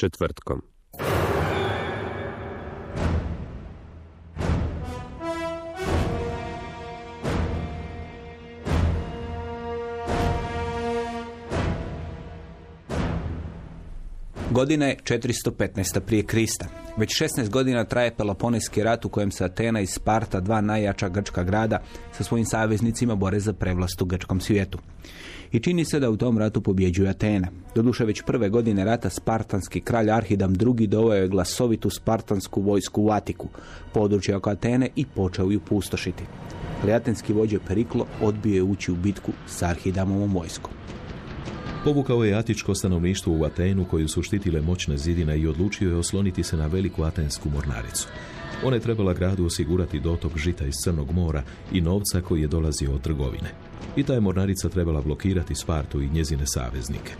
Četvrtkom. Godina je 415. prije Krista. Već 16 godina traje Peloponijski rat u kojem se Atena i Sparta, dva najjača grčka grada, sa svojim saveznicima bore za prevlast u grčkom svijetu. I čini se da u tom ratu pobjeđuje Atena. Doduše već prve godine rata spartanski kralj Arhidam II doveo je glasovitu spartansku vojsku u Atiku, područje oko Atene i počeo ju pustošiti. Ali atenski vođe Periklo odbio je ući u bitku s Arhidamovom vojskom. Povukao je atičko stanovništvo u Atenu koju su štitile moćne zidine i odlučio je osloniti se na veliku atensku mornaricu. Ona je trebala gradu osigurati dotok žita iz Crnog mora i novca koji je dolazio od trgovine. I ta je mornarica trebala blokirati Spartu i njezine saveznike.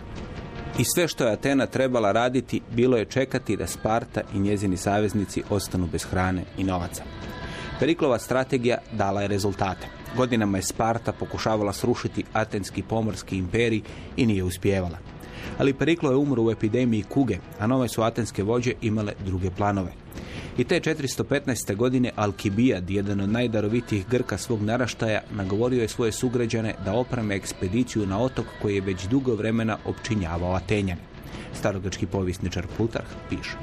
I sve što je Atena trebala raditi bilo je čekati da Sparta i njezini saveznici ostanu bez hrane i novaca. Periklova strategija dala je rezultate. Godinama je Sparta pokušavala srušiti Atenski pomorski imperij i nije uspijevala. Ali Periklo je umro u epidemiji kuge, a nove su atenske vođe imale druge planove. I te 415. godine Alkibijad, jedan od najdarovitijih Grka svog naraštaja, nagovorio je svoje sugrađane da opreme ekspediciju na otok koji je već dugo vremena opčinjavao Atenjane. Starogrčki povjesničar Plutarh piše.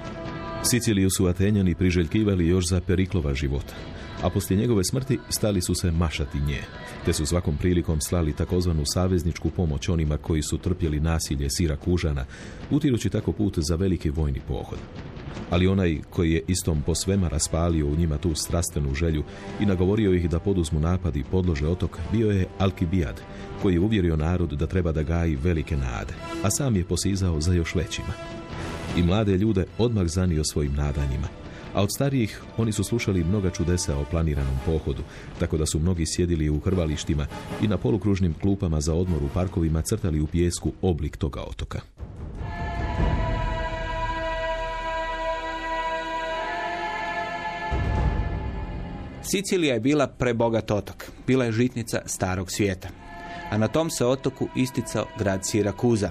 Siciliju su Atenjani priželjkivali još za Periklova života, a poslije njegove smrti stali su se mašati nje, te su svakom prilikom slali takozvanu savezničku pomoć onima koji su trpjeli nasilje Sira Kužana, utirući tako put za veliki vojni pohod. Ali onaj koji je istom po svema raspalio u njima tu strastvenu želju i nagovorio ih da poduzmu napad i podlože otok, bio je Alkibijad, koji je uvjerio narod da treba da gaji velike nade, a sam je posizao za još većima i mlade ljude odmah zanio svojim nadanjima. A od starijih oni su slušali mnoga čudesa o planiranom pohodu, tako da su mnogi sjedili u hrvalištima i na polukružnim klupama za odmor u parkovima crtali u pijesku oblik toga otoka. Sicilija je bila prebogat otok. Bila je žitnica starog svijeta. A na tom se otoku isticao grad Sirakuza,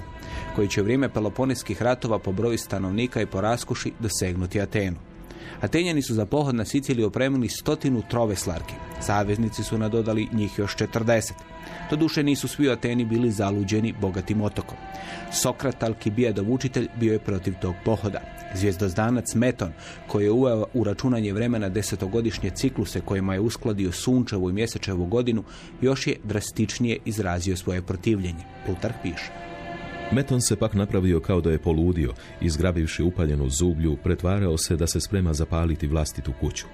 koji će u vrijeme Peloponeskih ratova po broju stanovnika i po raskuši dosegnuti Atenu. Atenjani su za pohod na Siciliju opremili stotinu troveslarki. Saveznici su nadodali njih još 40. Doduše nisu svi u Ateni bili zaluđeni bogatim otokom. Sokrat Alkibijadov učitelj bio je protiv tog pohoda. Zvijezdozdanac Meton, koji je uveo u računanje vremena desetogodišnje cikluse kojima je uskladio sunčevu i mjesečevu godinu, još je drastičnije izrazio svoje protivljenje. Plutarh piše. Meton se pak napravio kao da je poludio i zgrabivši upaljenu zublju, pretvarao se da se sprema zapaliti vlastitu kuću.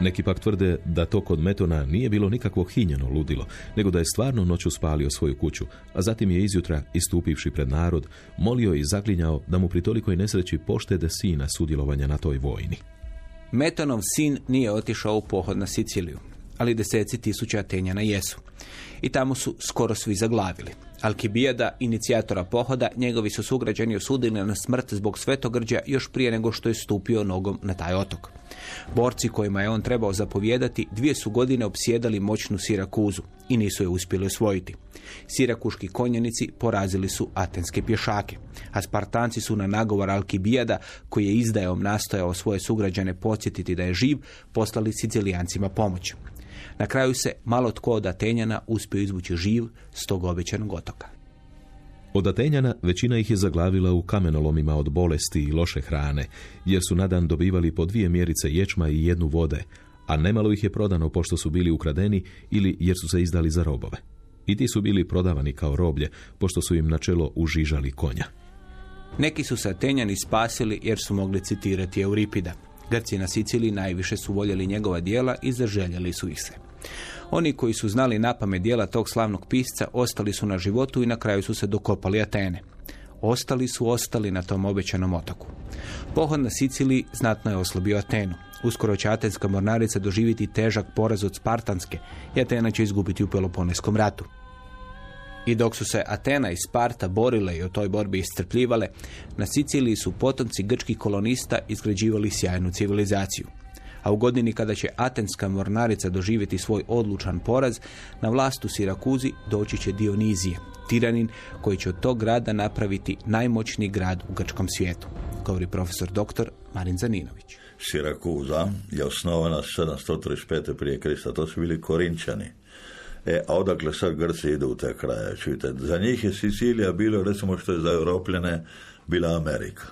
Neki pak tvrde da to kod Metona nije bilo nikakvo hinjeno ludilo, nego da je stvarno noću spalio svoju kuću, a zatim je izjutra, istupivši pred narod, molio i zaklinjao da mu pri tolikoj nesreći poštede sina sudjelovanja na toj vojni. Metonov sin nije otišao u pohod na Siciliju, ali deseci tisuća Atenjana jesu. I tamo su skoro svi zaglavili. Alkibijada, inicijatora pohoda, njegovi su sugrađani osudili na smrt zbog svetogrđa još prije nego što je stupio nogom na taj otok. Borci kojima je on trebao zapovijedati dvije su godine opsjedali moćnu Sirakuzu i nisu je uspjeli osvojiti. Sirakuški konjenici porazili su atenske pješake, a Spartanci su na nagovor Alkibijada, koji je izdajom nastojao svoje sugrađane podsjetiti da je živ, poslali Sicilijancima pomoć. Na kraju se malo tko od Atenjana uspio izvući živ s tog obećanog otoka. Od Atenjana većina ih je zaglavila u kamenolomima od bolesti i loše hrane, jer su na dan dobivali po dvije mjerice ječma i jednu vode, a nemalo ih je prodano pošto su bili ukradeni ili jer su se izdali za robove. I ti su bili prodavani kao roblje, pošto su im na čelo užižali konja. Neki su se Atenjani spasili jer su mogli citirati Euripida. Grci na Siciliji najviše su voljeli njegova dijela i zaželjeli su ih se. Oni koji su znali napamet dijela tog slavnog pisca ostali su na životu i na kraju su se dokopali Atene. Ostali su ostali na tom obećanom otoku. Pohod na Siciliji znatno je oslabio Atenu. Uskoro će Atenska mornarica doživjeti težak poraz od Spartanske i Atena će izgubiti u Peloponeskom ratu. I dok su se Atena i Sparta borile i o toj borbi iscrpljivale, na Siciliji su potomci grčkih kolonista izgrađivali sjajnu civilizaciju. A u godini kada će Atenska mornarica doživjeti svoj odlučan poraz, na vlast u Sirakuzi doći će Dionizije, tiranin koji će od tog grada napraviti najmoćniji grad u grčkom svijetu, govori profesor dr. Marin Zaninović. Sirakuza je osnovana 735. prije Krista, to su bili Korinčani. E, a odakle sad Grci idu u te kraje, čujte. Za njih je Sicilija bilo, recimo što je za Europljane, bila Amerika.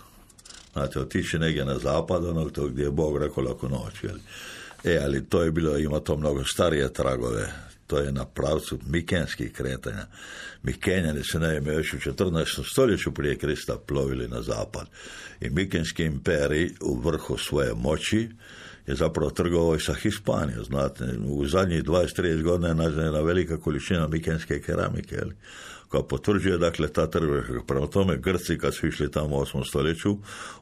Znate, otići negdje na zapad, onog to gdje je Bog rekao lako noć, jel? E, ali to je bilo, ima to mnogo starije tragove, to je na pravcu mikenskih kretanja. Mikenjani su naime još u 14. stoljeću prije Krista plovili na zapad. I Mikenski imperij u vrhu svoje moći je zapravo trgovao i sa Hispanijom, znate. U zadnjih 20-30 godina je nađena velika količina mikenske keramike, jel? Koja potvrđuje dakle ta trgovačka. Prema tome Grci kad su išli tamo u 8. stoljeću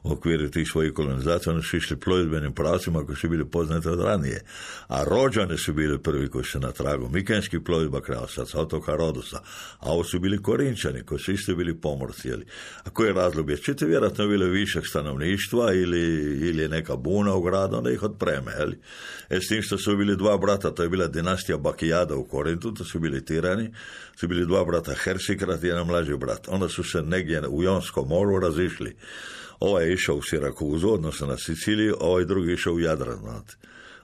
u okviru tih svojih kolonizacija, oni su išli plovidbenim pravcima koji su bili poznati od ranije. A rođani su bili prvi koji su na tragu. Mikenski plovidba krenuo sad sa otoka Rodosa. A ovo su bili Korinčani koji su isto bili pomorci. Jeli. A koji je razlog? Je čite vjerojatno bile višak stanovništva ili, ili neka buna u gradu, onda ih otpreme. Jeli. E s tim što su bili dva brata, to je bila dinastija Bakijada u Korintu, to su bili tirani, su bili dva brata Hersikrat i jedan mlađi brat. Onda su se negdje u Jonskom moru razišli. Ovaj je išao u Sirakuzu, odnosno na Siciliju, a ovaj drugi je išao u Jadran, znate.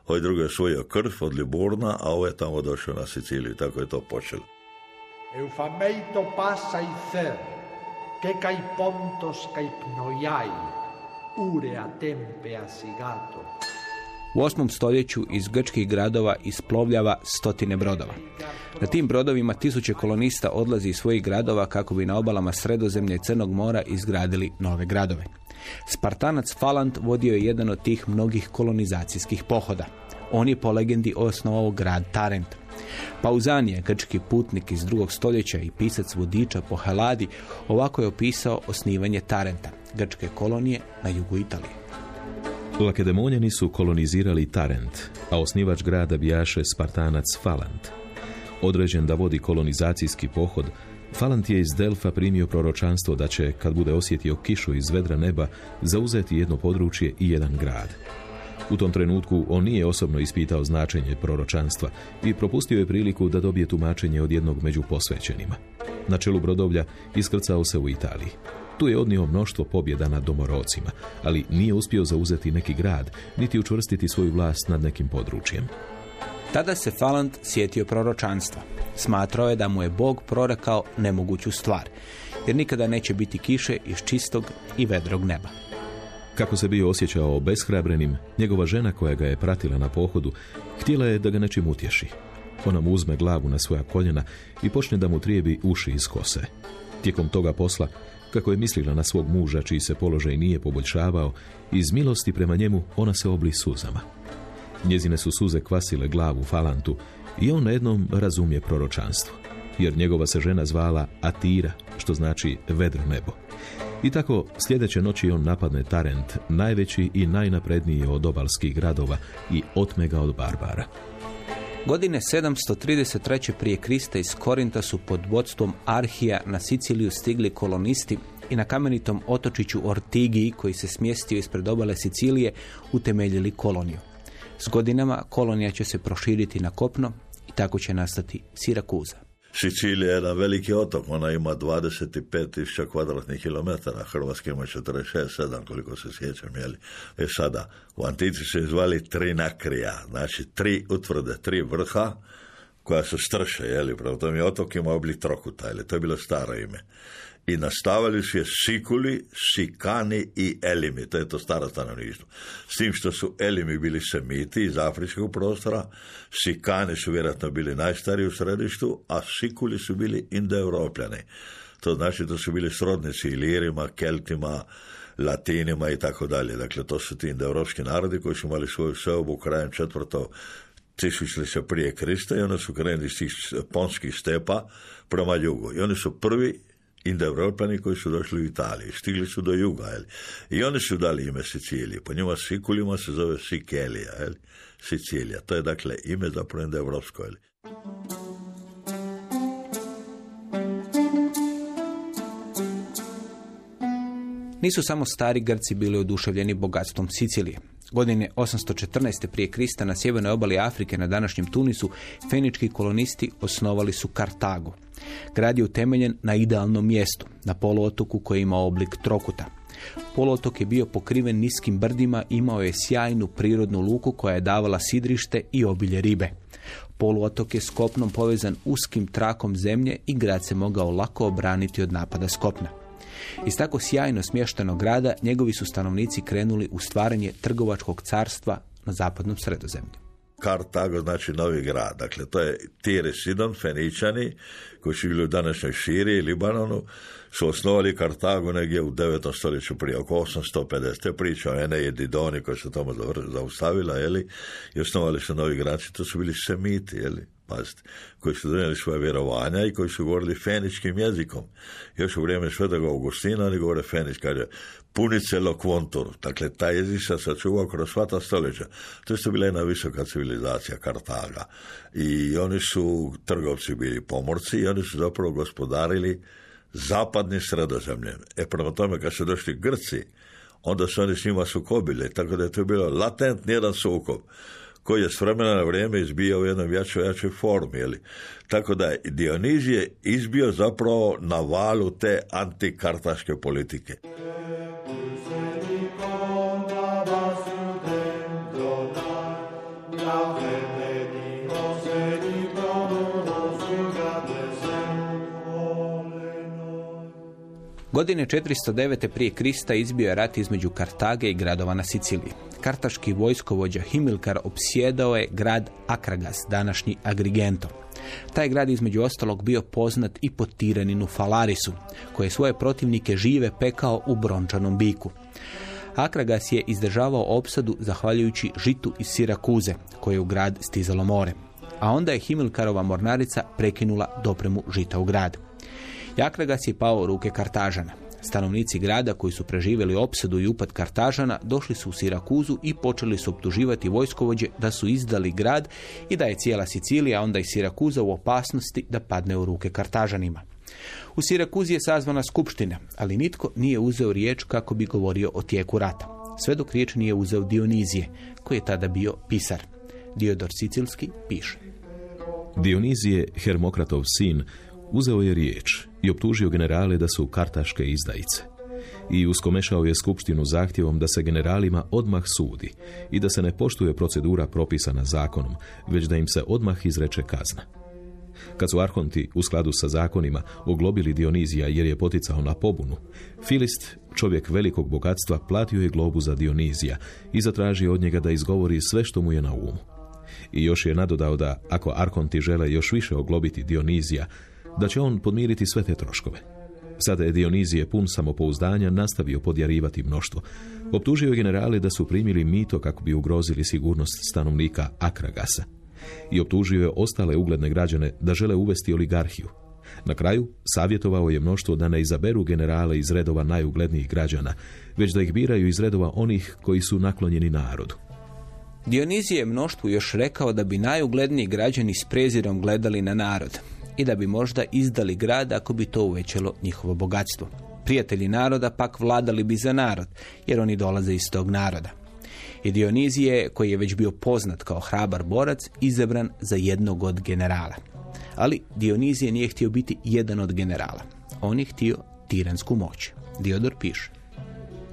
Ovaj drugi je osvojio krv od Liburna, a ovaj je tamo došao na Siciliju, tako je to počelo. Eufameito passa i cer, que kai pontos pnoiai, urea tempe asigato. U osmom stoljeću iz grčkih gradova isplovljava stotine brodova. Na tim brodovima tisuće kolonista odlazi iz svojih gradova kako bi na obalama Sredozemlja i Crnog mora izgradili nove gradove. Spartanac Falant vodio je jedan od tih mnogih kolonizacijskih pohoda. On je po legendi osnovao grad Tarent. Pauzanije, grčki putnik iz drugog stoljeća i pisac vodiča po Heladi, ovako je opisao osnivanje Tarenta, grčke kolonije na jugu Italije. Lakedemonjani su kolonizirali Tarent, a osnivač grada bijaše Spartanac Falant. Određen da vodi kolonizacijski pohod, Falant je iz Delfa primio proročanstvo da će, kad bude osjetio kišu iz vedra neba, zauzeti jedno područje i jedan grad. U tom trenutku on nije osobno ispitao značenje proročanstva i propustio je priliku da dobije tumačenje od jednog među posvećenima. Na čelu brodovlja iskrcao se u Italiji. Tu je odnio mnoštvo pobjeda nad domorocima, ali nije uspio zauzeti neki grad, niti učvrstiti svoju vlast nad nekim područjem. Tada se Falant sjetio proročanstva. Smatrao je da mu je Bog prorekao nemoguću stvar, jer nikada neće biti kiše iz čistog i vedrog neba. Kako se bio osjećao obeshrabrenim, njegova žena koja ga je pratila na pohodu, htjela je da ga nečim utješi. Ona mu uzme glavu na svoja koljena i počne da mu trijebi uši iz kose. Tijekom toga posla, kako je mislila na svog muža čiji se položaj nije poboljšavao, iz milosti prema njemu ona se obli suzama. Njezine su suze kvasile glavu Falantu i on na jednom razumije proročanstvo, jer njegova se žena zvala Atira, što znači vedro nebo. I tako sljedeće noći on napadne Tarent, najveći i najnapredniji od obalskih gradova i otme ga od Barbara. Godine 733. prije Krista iz Korinta su pod vodstvom Arhija na Siciliju stigli kolonisti i na kamenitom otočiću Ortigiji, koji se smjestio ispred obale Sicilije, utemeljili koloniju. S godinama kolonija će se proširiti na kopno i tako će nastati Sirakuza. Sicilija je jedan veliki otok, ona ima 25.000 kvadratnih kilometara, Hrvatska ima 46-7, koliko se sjećam, jeli. E sada, u Antici se zvali tri nakrija, znači tri utvrde, tri vrha, koja su strše, jeli, prema tome otok ima oblik trokuta, ili to je bilo staro ime. I nastavili su je Sikuli, Sikani i Elimi, to je to staro stanovništvo. S tim što su Elimi bili Semiti iz afričkog prostora, Sikani su vjerojatno bili najstariji u središtu, a Sikuli su bili indoeuropljani. To znači da su bili srodnici Ilirima, Keltima, Latinima i tako dalje. Dakle, to su ti indoeuropski narodi koji su imali svoju seobu krajem četvrtog tisućljeća prije Krista i onda su krenuli iz tih ponskih stepa prema jugu. I oni su prvi indoeuropani koji su došli u Italiju, stigli su do juga, jel? i oni su dali ime Sicilije. Po njima Sikulima se zove Sikelija, jel? Sicilija. To je dakle ime zapravo indoeuropsko. Jel? Nisu samo stari Grci bili oduševljeni bogatstvom Sicilije. Godine 814. prije Krista na sjevernoj obali Afrike na današnjem Tunisu fenički kolonisti osnovali su Kartago. Grad je utemeljen na idealnom mjestu, na poluotoku koji ima oblik trokuta. Poluotok je bio pokriven niskim brdima, imao je sjajnu prirodnu luku koja je davala sidrište i obilje ribe. Poluotok je s kopnom povezan uskim trakom zemlje i grad se mogao lako obraniti od napada s kopna. Iz tako sjajno smještenog grada njegovi su stanovnici krenuli u stvaranje trgovačkog carstva na zapadnom sredozemlju. Kartago znači novi grad. Dakle, to je Tire Sidon, Feničani, koji su bili u današnjoj Širiji, Libanonu, su osnovali Kartago negdje u 9. stoljeću prije, oko 850. Te priča o Ene i Didoni koji su tamo zaustavila, jeli, i osnovali su novi grad, to su bili Semiti, jeli, pazite, koji su donijeli svoje vjerovanja i koji su govorili feničkim jezikom. Još u vrijeme Svetoga Augustina oni govore fenič, kaže punice lokvontur, dakle taj jezik se sačuvao kroz sva ta stoljeća. To je bila jedna visoka civilizacija Kartaga i oni su trgovci bili pomorci i oni su zapravo gospodarili zapadnim sredozemljem. E prema tome kad su došli Grci, onda su oni s njima sukobili, tako da je to bilo latentni jedan sukob koji je s vremena na vrijeme izbio u jednom jačoj, jačoj formi. Jeli. Tako da je Dionizije izbio zapravo na valu te antikartaške politike. Godine 409. prije Krista izbio je rat između Kartage i gradova na Siciliji. Kartaški vojskovođa Himilkar opsjedao je grad Akragas, današnji Agrigento. Taj grad između ostalog bio poznat i po tiraninu Falarisu, koji je svoje protivnike žive pekao u brončanom biku. Akragas je izdržavao opsadu zahvaljujući žitu iz Sirakuze, koje je u grad stizalo more. A onda je Himilkarova mornarica prekinula dopremu žita u grad. Akragas je pao u ruke Kartažana. Stanovnici grada koji su preživjeli opsadu i upad Kartažana došli su u Sirakuzu i počeli su optuživati vojskovođe da su izdali grad i da je cijela Sicilija, onda i Sirakuza u opasnosti da padne u ruke Kartažanima. U Sirakuzi je sazvana skupština, ali nitko nije uzeo riječ kako bi govorio o tijeku rata. Sve dok riječ nije uzeo Dionizije, koji je tada bio pisar. Diodor Sicilski piše. Dionizije, Hermokratov sin, uzeo je riječ i optužio generale da su kartaške izdajice. I uskomešao je skupštinu zahtjevom da se generalima odmah sudi i da se ne poštuje procedura propisana zakonom, već da im se odmah izreče kazna. Kad su arhonti u skladu sa zakonima oglobili Dionizija jer je poticao na pobunu, Filist, čovjek velikog bogatstva, platio je globu za Dionizija i zatražio od njega da izgovori sve što mu je na umu. I još je nadodao da, ako arhonti žele još više oglobiti Dionizija, da će on podmiriti sve te troškove. Sada je Dionizije pun samopouzdanja nastavio podjarivati mnoštvo. Optužio generale da su primili mito kako bi ugrozili sigurnost stanovnika Akragasa. I optužio je ostale ugledne građane da žele uvesti oligarhiju. Na kraju savjetovao je mnoštvo da ne izaberu generale iz redova najuglednijih građana, već da ih biraju iz redova onih koji su naklonjeni narodu. Dionizije je mnoštvu još rekao da bi najugledniji građani s prezirom gledali na narod, i da bi možda izdali grad ako bi to uvećalo njihovo bogatstvo. Prijatelji naroda pak vladali bi za narod, jer oni dolaze iz tog naroda. I Dionizije, koji je već bio poznat kao hrabar borac, izabran za jednog od generala. Ali Dionizije nije htio biti jedan od generala. On je htio tiransku moć. Diodor piše.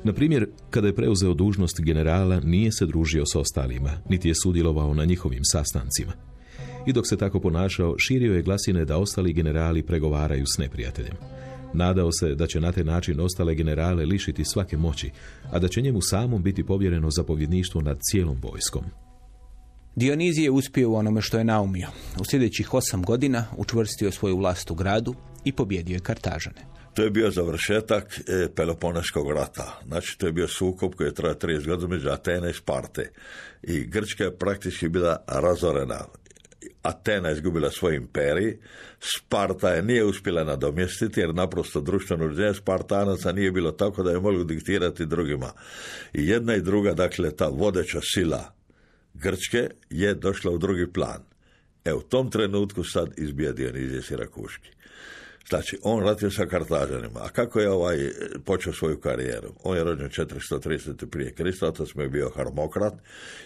Na primjer, kada je preuzeo dužnost generala, nije se družio s ostalima, niti je sudjelovao na njihovim sastancima i dok se tako ponašao, širio je glasine da ostali generali pregovaraju s neprijateljem. Nadao se da će na taj način ostale generale lišiti svake moći, a da će njemu samom biti povjereno zapovjedništvo nad cijelom vojskom. Dionizije je uspio u onome što je naumio. U sljedećih osam godina učvrstio svoju vlast u gradu i pobjedio je Kartažane. To je bio završetak e, Peloponeškog rata. Znači, to je bio sukob koji je trajao 30 godina među Atene i Sparte. I Grčka je praktički bila razorena. Atena izgubila svoj imperij, Sparta je nije uspjela nadomjestiti jer naprosto društveno uređenje Spartanaca nije bilo tako da je mogli diktirati drugima. I jedna i druga, dakle, ta vodeća sila Grčke je došla u drugi plan. E, u tom trenutku sad izbija Dionizije Sirakuški. Znači, on ratio sa Kartažanima. A kako je ovaj počeo svoju karijeru? On je rođen 430. prije Krista, otac mu je bio harmokrat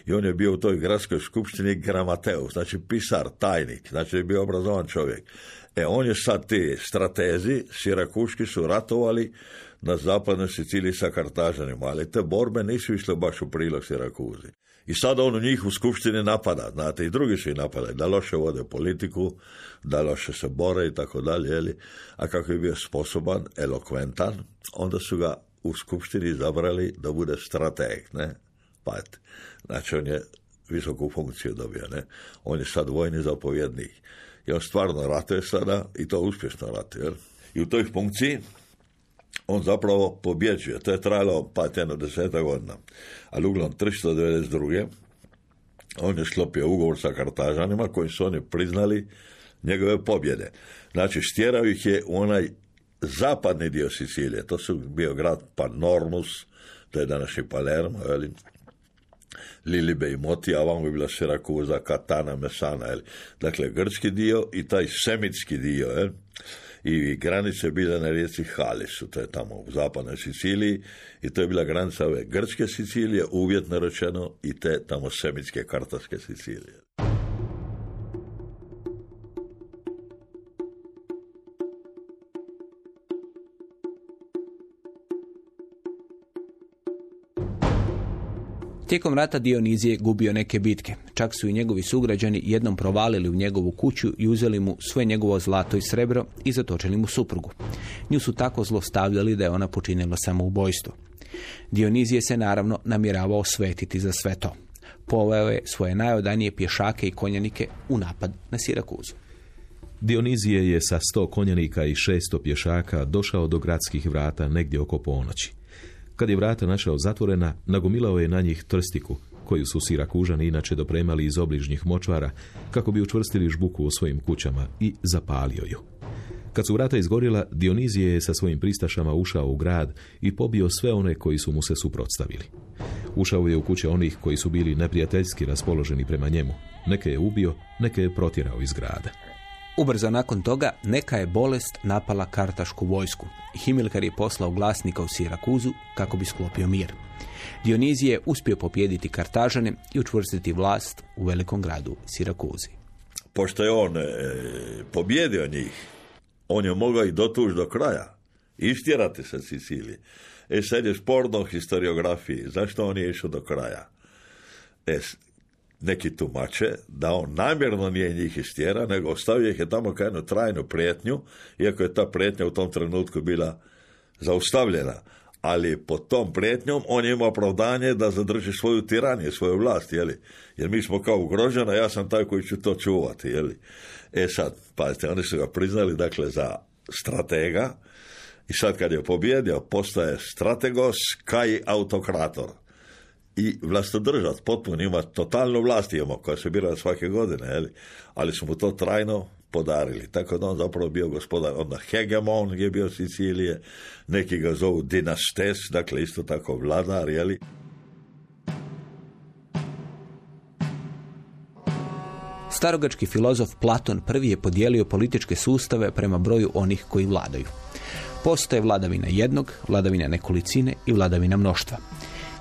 i on je bio u toj gradskoj skupštini gramateus, znači pisar, tajnik, znači je bio obrazovan čovjek. E, on je sad ti stratezi, Sirakuški su ratovali na zapadnoj Siciliji sa Kartažanima, ali te borbe nisu išle baš u prilog Sirakuzi. I sad on njih u skupštini napada, znate, i drugi su i napadali, da loše vode politiku, da loše se bore i tako dalje, a kako je bio sposoban, elokventan, onda su ga u skupštini izabrali da bude strateg, ne? Pajte. Znači, on je visoku funkciju dobio, ne? On je sad vojni zapovjednik. I on stvarno ratuje sada i to uspješno ratuje? I u toj funkciji on zapravo pobjeđuje. To je trajalo pa jedno deseta godina. Ali uglavnom 392. on je sklopio ugovor sa Kartažanima koji su oni priznali njegove pobjede. Znači, stjerao ih je u onaj zapadni dio Sicilije. To su bio grad Panormus, to je današnji Palermo, jeli? Lilibe i Moti, a vam je bila Sirakuza, Katana, Mesana? Dakle, grčki dio i taj semitski dio, jeli? I granice bile na rijeci Halisu, to je tamo u zapadnoj Siciliji i to je bila granica ove grčke Sicilije, uvjetno rečeno, i te tamo semitske kartarske Sicilije. Tijekom rata Dionizije gubio neke bitke. Čak su i njegovi sugrađani jednom provalili u njegovu kuću i uzeli mu sve njegovo zlato i srebro i zatočili mu suprugu. Nju su tako zlostavljali da je ona počinila samoubojstvo. Dionizije se naravno namjeravao svetiti za sve to. Poveo je svoje najodanije pješake i konjanike u napad na Sirakuzu. Dionizije je sa sto konjanika i šesto pješaka došao do gradskih vrata negdje oko ponoći. Kad je vrata našao zatvorena, nagomilao je na njih trstiku, koju su Sirakužani inače dopremali iz obližnjih močvara, kako bi učvrstili žbuku u svojim kućama i zapalio ju. Kad su vrata izgorila, Dionizije je sa svojim pristašama ušao u grad i pobio sve one koji su mu se suprotstavili. Ušao je u kuće onih koji su bili neprijateljski raspoloženi prema njemu. Neke je ubio, neke je protjerao iz grada. Ubrzo nakon toga neka je bolest napala kartašku vojsku. Himilkar je poslao glasnika u Sirakuzu kako bi sklopio mir. Dionizije je uspio popjediti Kartažane i učvrstiti vlast u velikom gradu Sirakuzi. Pošto je on e, pobjedio njih, on je mogao i dotući do kraja. Istjerati sa Sicilije. E sad je sporno historiografiji. Zašto on je išao do kraja? E, neki tumače da on namjerno nije njih istjera, nego ostavio ih je tamo kao jednu trajnu prijetnju, iako je ta prijetnja u tom trenutku bila zaustavljena. Ali pod tom prijetnjom on je imao opravdanje da zadrži svoju tiraniju, svoju vlast, jeli? Jer mi smo kao ugrožena, ja sam taj koji ću to čuvati, jeli? E sad, pazite, oni su ga priznali, dakle, za stratega, i sad kad je pobjedio, postaje strategos kaj autokrator i vlastodržac, potpuno ima totalnu vlast imamo koja se bira svake godine, jeli? ali su mu to trajno podarili. Tako da on zapravo bio gospodar, onda hegemon je bio Sicilije, neki ga zovu dinastes, dakle isto tako vladar, jeli? Starogački filozof Platon prvi je podijelio političke sustave prema broju onih koji vladaju. Postoje vladavina jednog, vladavina nekolicine i vladavina mnoštva.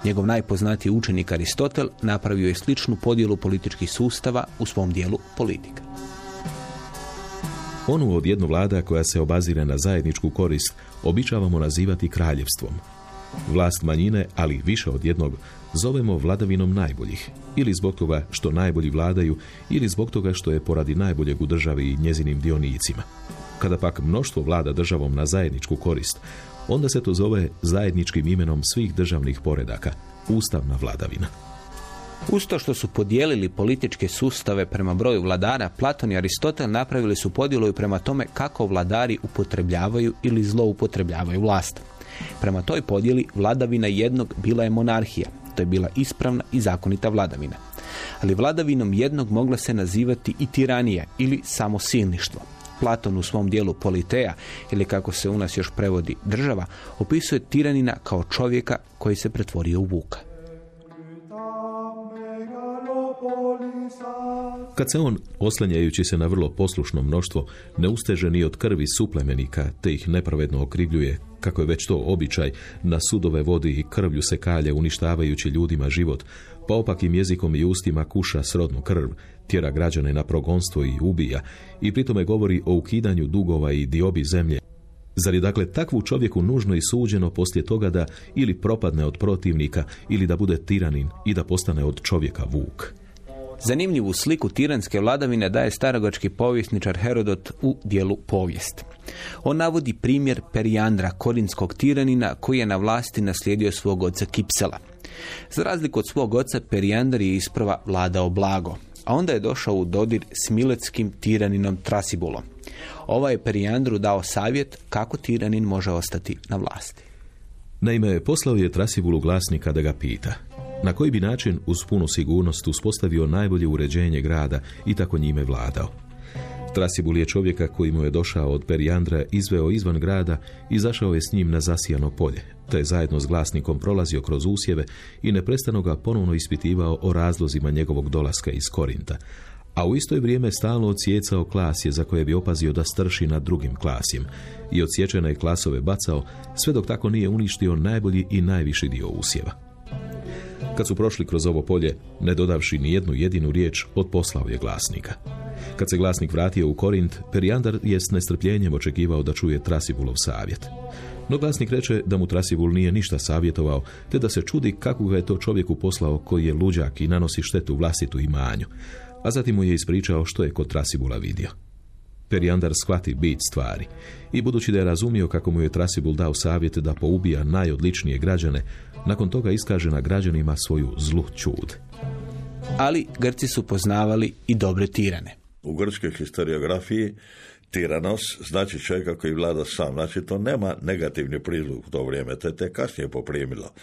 Njegov najpoznatiji učenik Aristotel napravio je sličnu podjelu političkih sustava u svom dijelu politika. Onu od jednu vlada koja se obazire na zajedničku korist običavamo nazivati kraljevstvom. Vlast manjine, ali više od jednog, zovemo vladavinom najboljih, ili zbog toga što najbolji vladaju, ili zbog toga što je poradi najboljeg u državi i njezinim dionicima. Kada pak mnoštvo vlada državom na zajedničku korist, onda se to zove zajedničkim imenom svih državnih poredaka, ustavna vladavina. Uz to što su podijelili političke sustave prema broju vladara, Platon i Aristotel napravili su podjelu prema tome kako vladari upotrebljavaju ili zloupotrebljavaju vlast. Prema toj podjeli vladavina jednog bila je monarhija, to je bila ispravna i zakonita vladavina. Ali vladavinom jednog mogla se nazivati i tiranija ili samosilništvo. Platon u svom dijelu Politeja, ili kako se u nas još prevodi država, opisuje tiranina kao čovjeka koji se pretvorio u vuka. Kad se on, oslanjajući se na vrlo poslušno mnoštvo, ne usteže ni od krvi suplemenika, te ih nepravedno okrivljuje, kako je već to običaj, na sudove vodi i krvlju se kalje, uništavajući ljudima život, pa opakim jezikom i ustima kuša srodnu krv, tjera građane na progonstvo i ubija, i pritome govori o ukidanju dugova i diobi zemlje, Zar je dakle takvu čovjeku nužno i suđeno poslije toga da ili propadne od protivnika ili da bude tiranin i da postane od čovjeka vuk? Zanimljivu sliku tiranske vladavine daje starogački povjesničar Herodot u dijelu povijest. On navodi primjer Perijandra, korinskog tiranina, koji je na vlasti naslijedio svog oca Kipsela. Za razliku od svog oca, Perijandar je isprava vladao blago, a onda je došao u dodir s miletskim tiraninom Trasibulom. Ovaj je Perijandru dao savjet kako tiranin može ostati na vlasti. Naime, poslao je Trasibulu glasnika da ga pita na koji bi način uz punu sigurnost uspostavio najbolje uređenje grada i tako njime vladao. Trasibul je čovjeka koji mu je došao od Perijandra izveo izvan grada i zašao je s njim na zasijano polje, te je zajedno s glasnikom prolazio kroz usjeve i neprestano ga ponovno ispitivao o razlozima njegovog dolaska iz Korinta, a u isto vrijeme stalno odsjecao klasje za koje bi opazio da strši nad drugim klasjem i odsječene klasove bacao, sve dok tako nije uništio najbolji i najviši dio usjeva. Kad su prošli kroz ovo polje, ne dodavši ni jednu jedinu riječ, otposlao je glasnika. Kad se glasnik vratio u Korint, Perijandar je s nestrpljenjem očekivao da čuje Trasibulov savjet. No glasnik reče da mu Trasibul nije ništa savjetovao, te da se čudi kako ga je to čovjeku poslao koji je luđak i nanosi štetu vlastitu imanju, a zatim mu je ispričao što je kod Trasibula vidio. Perijandar shvati bit stvari i budući da je razumio kako mu je Trasibul dao savjet da poubija najodličnije građane, nakon toga iskaže na građanima svoju zlu čud. Ali Grci su poznavali i dobre tirane. U grčkoj historiografiji tiranos znači čovjeka koji vlada sam. Znači to nema negativni prizvuk u to vrijeme, to je te kasnije poprimilo.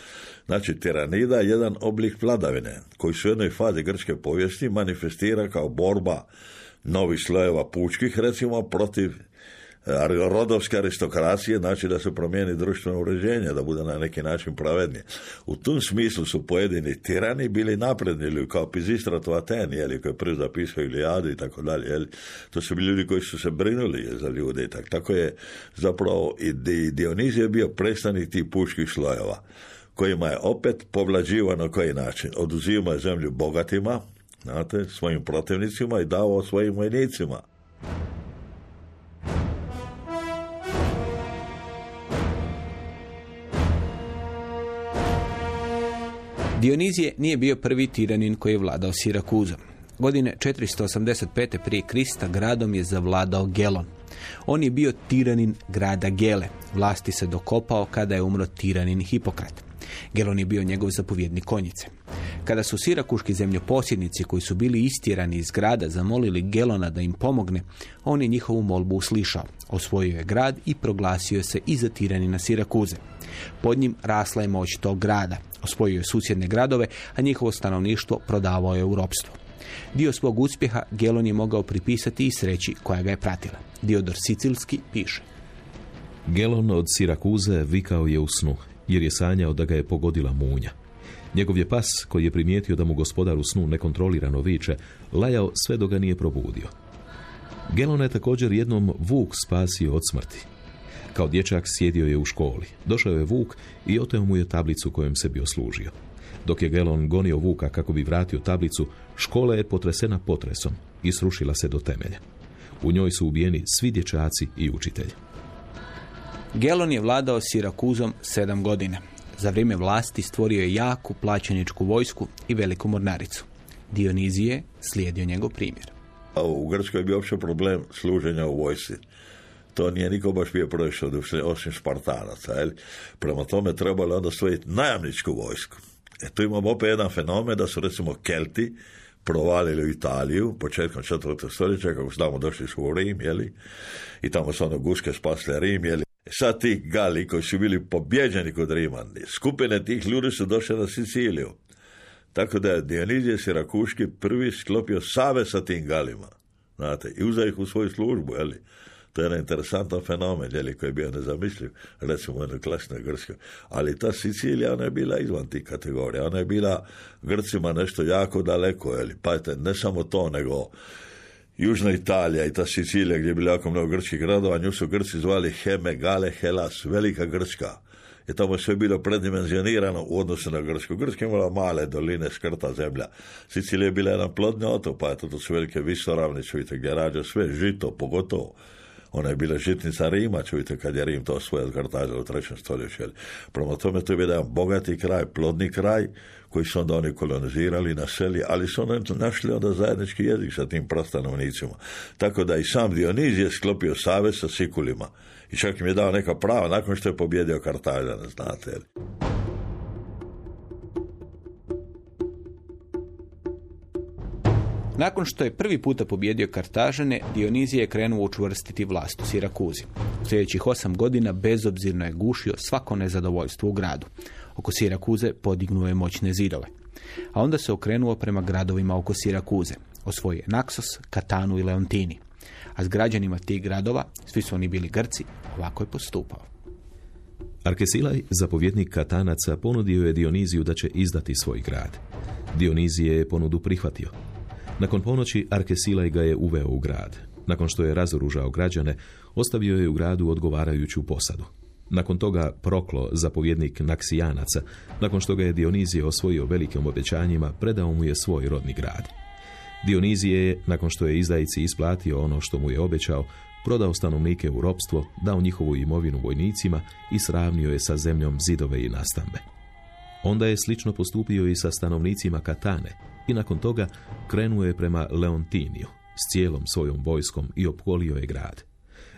Znači tiranida je jedan oblik vladavine koji se u jednoj fazi grčke povijesti manifestira kao borba novih slojeva pučkih recimo protiv rodovske aristokracije, znači da se promijeni društveno uređenje, da bude na neki način pravednije. U tom smislu su pojedini tirani bili napredni, ili kao Pizistrat u Ateni, jeli, koji je prvi zapisao Ilijadu i tako dalje. To su bili ljudi koji su se brinuli za ljude i tako. Tako je zapravo i Dionizije je bio predstavnik tih puških slojeva kojima je opet povlađivan na koji način. Oduzimao zemlju bogatima, znate, svojim protivnicima i davao svojim vojnicima. Dionizije nije bio prvi tiranin koji je vladao Sirakuzom. Godine 485. prije Krista gradom je zavladao Gelon. On je bio tiranin grada Gele. Vlasti se dokopao kada je umro tiranin Hipokrat. Gelon je bio njegov zapovjednik konjice. Kada su sirakuški zemljoposjednici koji su bili istjerani iz grada zamolili Gelona da im pomogne, on je njihovu molbu uslišao. Osvojio je grad i proglasio se i za tiranina Sirakuze. Pod njim rasla je moć tog grada. Osvojio je susjedne gradove, a njihovo stanovništvo prodavao je u ropstvo. Dio svog uspjeha Gelon je mogao pripisati i sreći koja ga je pratila. Diodor Sicilski piše. Gelon od Sirakuze vikao je u snu, jer je sanjao da ga je pogodila munja. Njegov je pas, koji je primijetio da mu gospodar u snu nekontrolirano viče, lajao sve dok ga nije probudio. Gelon je također jednom Vuk spasio od smrti. Kao dječak sjedio je u školi. Došao je Vuk i oteo mu je tablicu kojom se bio služio. Dok je Gelon gonio Vuka kako bi vratio tablicu, škola je potresena potresom i srušila se do temelja. U njoj su ubijeni svi dječaci i učitelji. Gelon je vladao Sirakuzom sedam godina. Za vrijeme vlasti stvorio je jaku plaćeničku vojsku i veliku mornaricu. Dionizije slijedio njegov primjer. A u Grčkoj je bio opće problem služenja u vojsci. to nije niko baš bio prošao osim Spartanaca. Jel? Prema tome trebalo onda stvoriti najamničku vojsku. E tu imamo opet jedan fenomen da su recimo Kelti provalili u Italiju početkom četvrtog stoljeća, kako znamo došli su u Rim, jeli? i tamo su ono guške spasle Rim, jeli? Sad ti Gali koji su bili pobjeđeni kod Rimani, skupine tih ljudi su došli na Siciliju. Tako da je Dionizije Sirakuški prvi sklopio save sa tim Galima. Znate, i uzeo ih u svoju službu, jeli? To je jedan interesantan fenomen, jeli, koji je bio nezamisliv, recimo u jednoj klasnoj Grčkoj. Ali ta Sicilija, ona je bila izvan tih kategorija. Ona je bila Grcima nešto jako daleko, jeli. Pazite, ne samo to, nego Južna Italija i ta Sicilija gdje je bilo jako mnogo grčkih gradova, nju su Grci zvali Heme, Gale, Helas, Velika Grčka. I tamo je sve bilo predimenzionirano u odnosu na Grčku. Grčka je imala male doline, škrta zemlja. Sicilija je bila jedan plodni otok, pa eto, to su velike visoravne, čujte, gdje rađa sve, žito, pogotovo. Ona je bila žitnica Rima, čujte, kad je Rim to svoje od Kartaža u trećem stoljeću. Prema tome, to je bio jedan bogati kraj, plodni kraj, koji su onda oni kolonizirali, naseli, ali su onda našli onda zajednički jezik sa tim prastanovnicima. Tako da i sam Dioniz je sklopio savez sa Sikulima. I čak im je dao neka prava nakon što je pobjedio Kartažana, znate. Nakon što je prvi puta pobjedio Kartažane, Dionizije je krenuo učvrstiti vlast u Sirakuzi. U sljedećih osam godina bezobzirno je gušio svako nezadovoljstvo u gradu. Oko Sirakuze podignuo je moćne zidove. A onda se okrenuo prema gradovima oko Sirakuze. Osvojio je Naksos, Katanu i Leontini. A s građanima tih gradova, svi su oni bili Grci, ovako je postupao. Arkesilaj, zapovjednik Katanaca, ponudio je Dioniziju da će izdati svoj grad. Dionizije je ponudu prihvatio. Nakon ponoći Arkesilaj ga je uveo u grad. Nakon što je razoružao građane, ostavio je u gradu odgovarajuću posadu. Nakon toga Proklo, zapovjednik Naksijanaca, nakon što ga je Dionizije osvojio velikim obećanjima, predao mu je svoj rodni grad. Dionizije je, nakon što je izdajici isplatio ono što mu je obećao, prodao stanovnike u ropstvo, dao njihovu imovinu vojnicima i sravnio je sa zemljom zidove i nastambe. Onda je slično postupio i sa stanovnicima Katane i nakon toga krenuo je prema Leontiniju s cijelom svojom vojskom i opkolio je grad.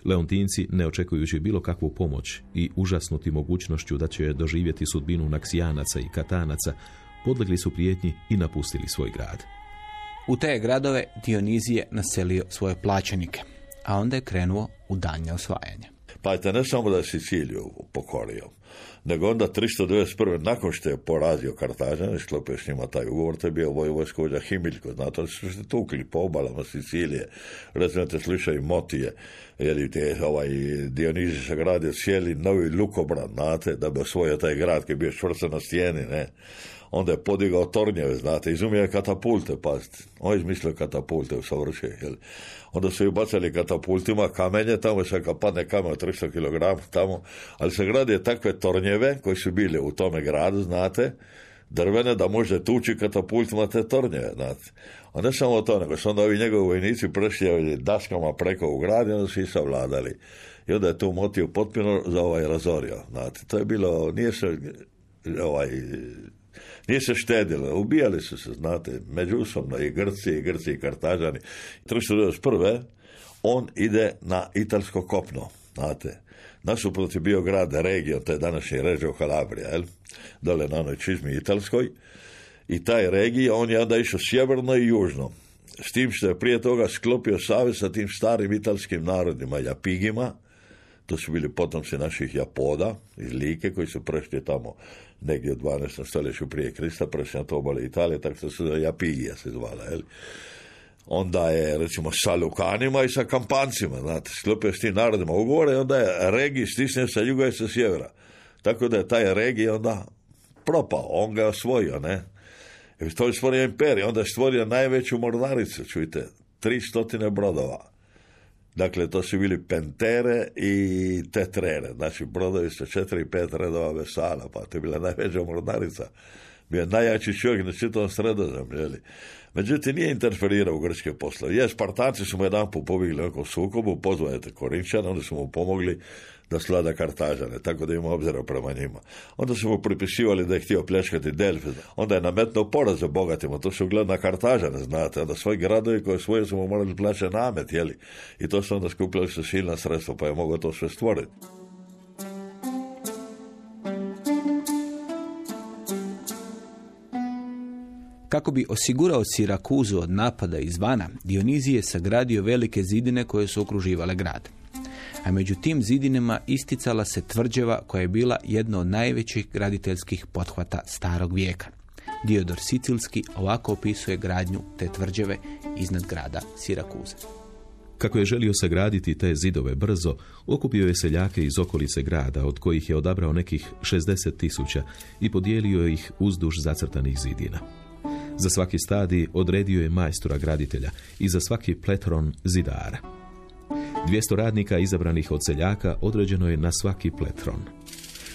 Leontinci, ne očekujući bilo kakvu pomoć i užasnuti mogućnošću da će doživjeti sudbinu Naksijanaca i Katanaca, podlegli su prijetnji i napustili svoj grad. U te gradove Dionizije naselio svoje plaćenike, a onda je krenuo u danje osvajanje. Pazite, ne samo da je Siciliju pokorio, nego onda 391. nakon što je porazio Kartažan i sklopio s njima taj ugovor, to je bio vojvoskođa Himiljko, znate, su se tukli po obalama Sicilije, recimo te slušaju Motije, jer te, ovaj, Dionizij se gradio cijeli novi lukobran, znate, da bi osvojio taj grad koji je bio čvrsto na stijeni, ne, onda je podigao tornjeve, znate, izumio je katapulte, pazite, on je izmislio katapulte u savrše, jel? Onda su ju bacali katapultima kamenje, tamo se kad padne kamen od 300 kg tamo, ali se grade takve tornjeve koji su bili u tome gradu, znate, drvene da može tući katapultima te tornjeve, znate. A ne samo to, nego su onda ovi njegovi vojnici prešli daskama preko u grad i onda su ih savladali. I onda je tu motiv potpuno za ovaj razorio, znate. To je bilo, nije se ovaj, nije se štedilo, ubijali su se, znate, međusobno i Grci, i Grci, i Kartažani. 391. on ide na italsko kopno, znate. Nasuprot je bio grad Regio, to je današnji Reggio Calabria, jel? dole na onoj čizmi italskoj. I taj regija, on je onda išao sjeverno i južno. S tim što je prije toga sklopio savez sa tim starim italskim narodima, Japigima, to su bili potomci naših Japoda iz Like koji su prešli tamo negdje u 12. stoljeću prije Krista, prešli na to obale Italije, tako da su Japigija se zvala. Jel? Onda je recimo sa Lukanima i sa Kampancima, znate, sklopio s tim narodima ugovore onda je regij stisnio sa juga i sa sjevera. Tako da je taj regij onda propao, on ga je osvojio, ne? I to je stvorio imperij, onda je stvorio najveću mornaricu, čujte, tri stotine brodova. Dakle, to su bili pentere i tetrere, znači brodovi sa četiri i pet redova vesala, pa to je bila najveća mornarica Bio je najjači čovjek na čitavom sredozemlju. Međutim, nije interferirao u grčke poslove. Je, Spartanci su mu jedan pobjegli oko sukobu, pozvajete Korinčana, onda su mu pomogli da slada Kartažane, tako da ima obzira prema njima. Onda su mu pripisivali da je htio pljačkati Delfi, onda je nametnuo poraze bogatima, to su na Kartažane, znate, onda svoji gradovi koje svoje su mu morali plaćati namet, jeli, i to su onda skupili su silna sredstva, pa je mogao to sve stvoriti. Kako bi osigurao Sirakuzu od napada izvana, Dionizije je sagradio velike zidine koje su okruživale grad. A među tim zidinama isticala se tvrđeva koja je bila jedno od najvećih graditeljskih pothvata starog vijeka. Diodor Sicilski ovako opisuje gradnju te tvrđeve iznad grada Sirakuze. Kako je želio sagraditi te zidove brzo, okupio je seljake iz okolice grada, od kojih je odabrao nekih 60 tisuća i podijelio ih uzduž zacrtanih zidina. Za svaki stadij odredio je majstora graditelja i za svaki pletron zidara. 200 radnika izabranih od seljaka određeno je na svaki pletron.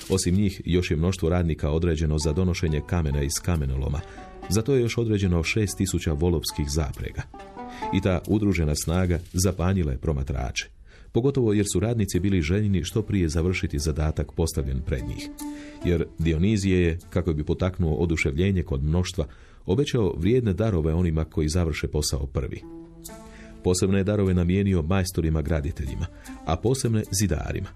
Osim njih, još je mnoštvo radnika određeno za donošenje kamena iz kamenoloma. Za to je još određeno 6000 volovskih zaprega. I ta udružena snaga zapanjila je promatrače. Pogotovo jer su radnici bili željni što prije završiti zadatak postavljen pred njih. Jer Dionizije je, kako bi potaknuo oduševljenje kod mnoštva, obećao vrijedne darove onima koji završe posao prvi. Posebne je darove namijenio majstorima graditeljima, a posebne zidarima.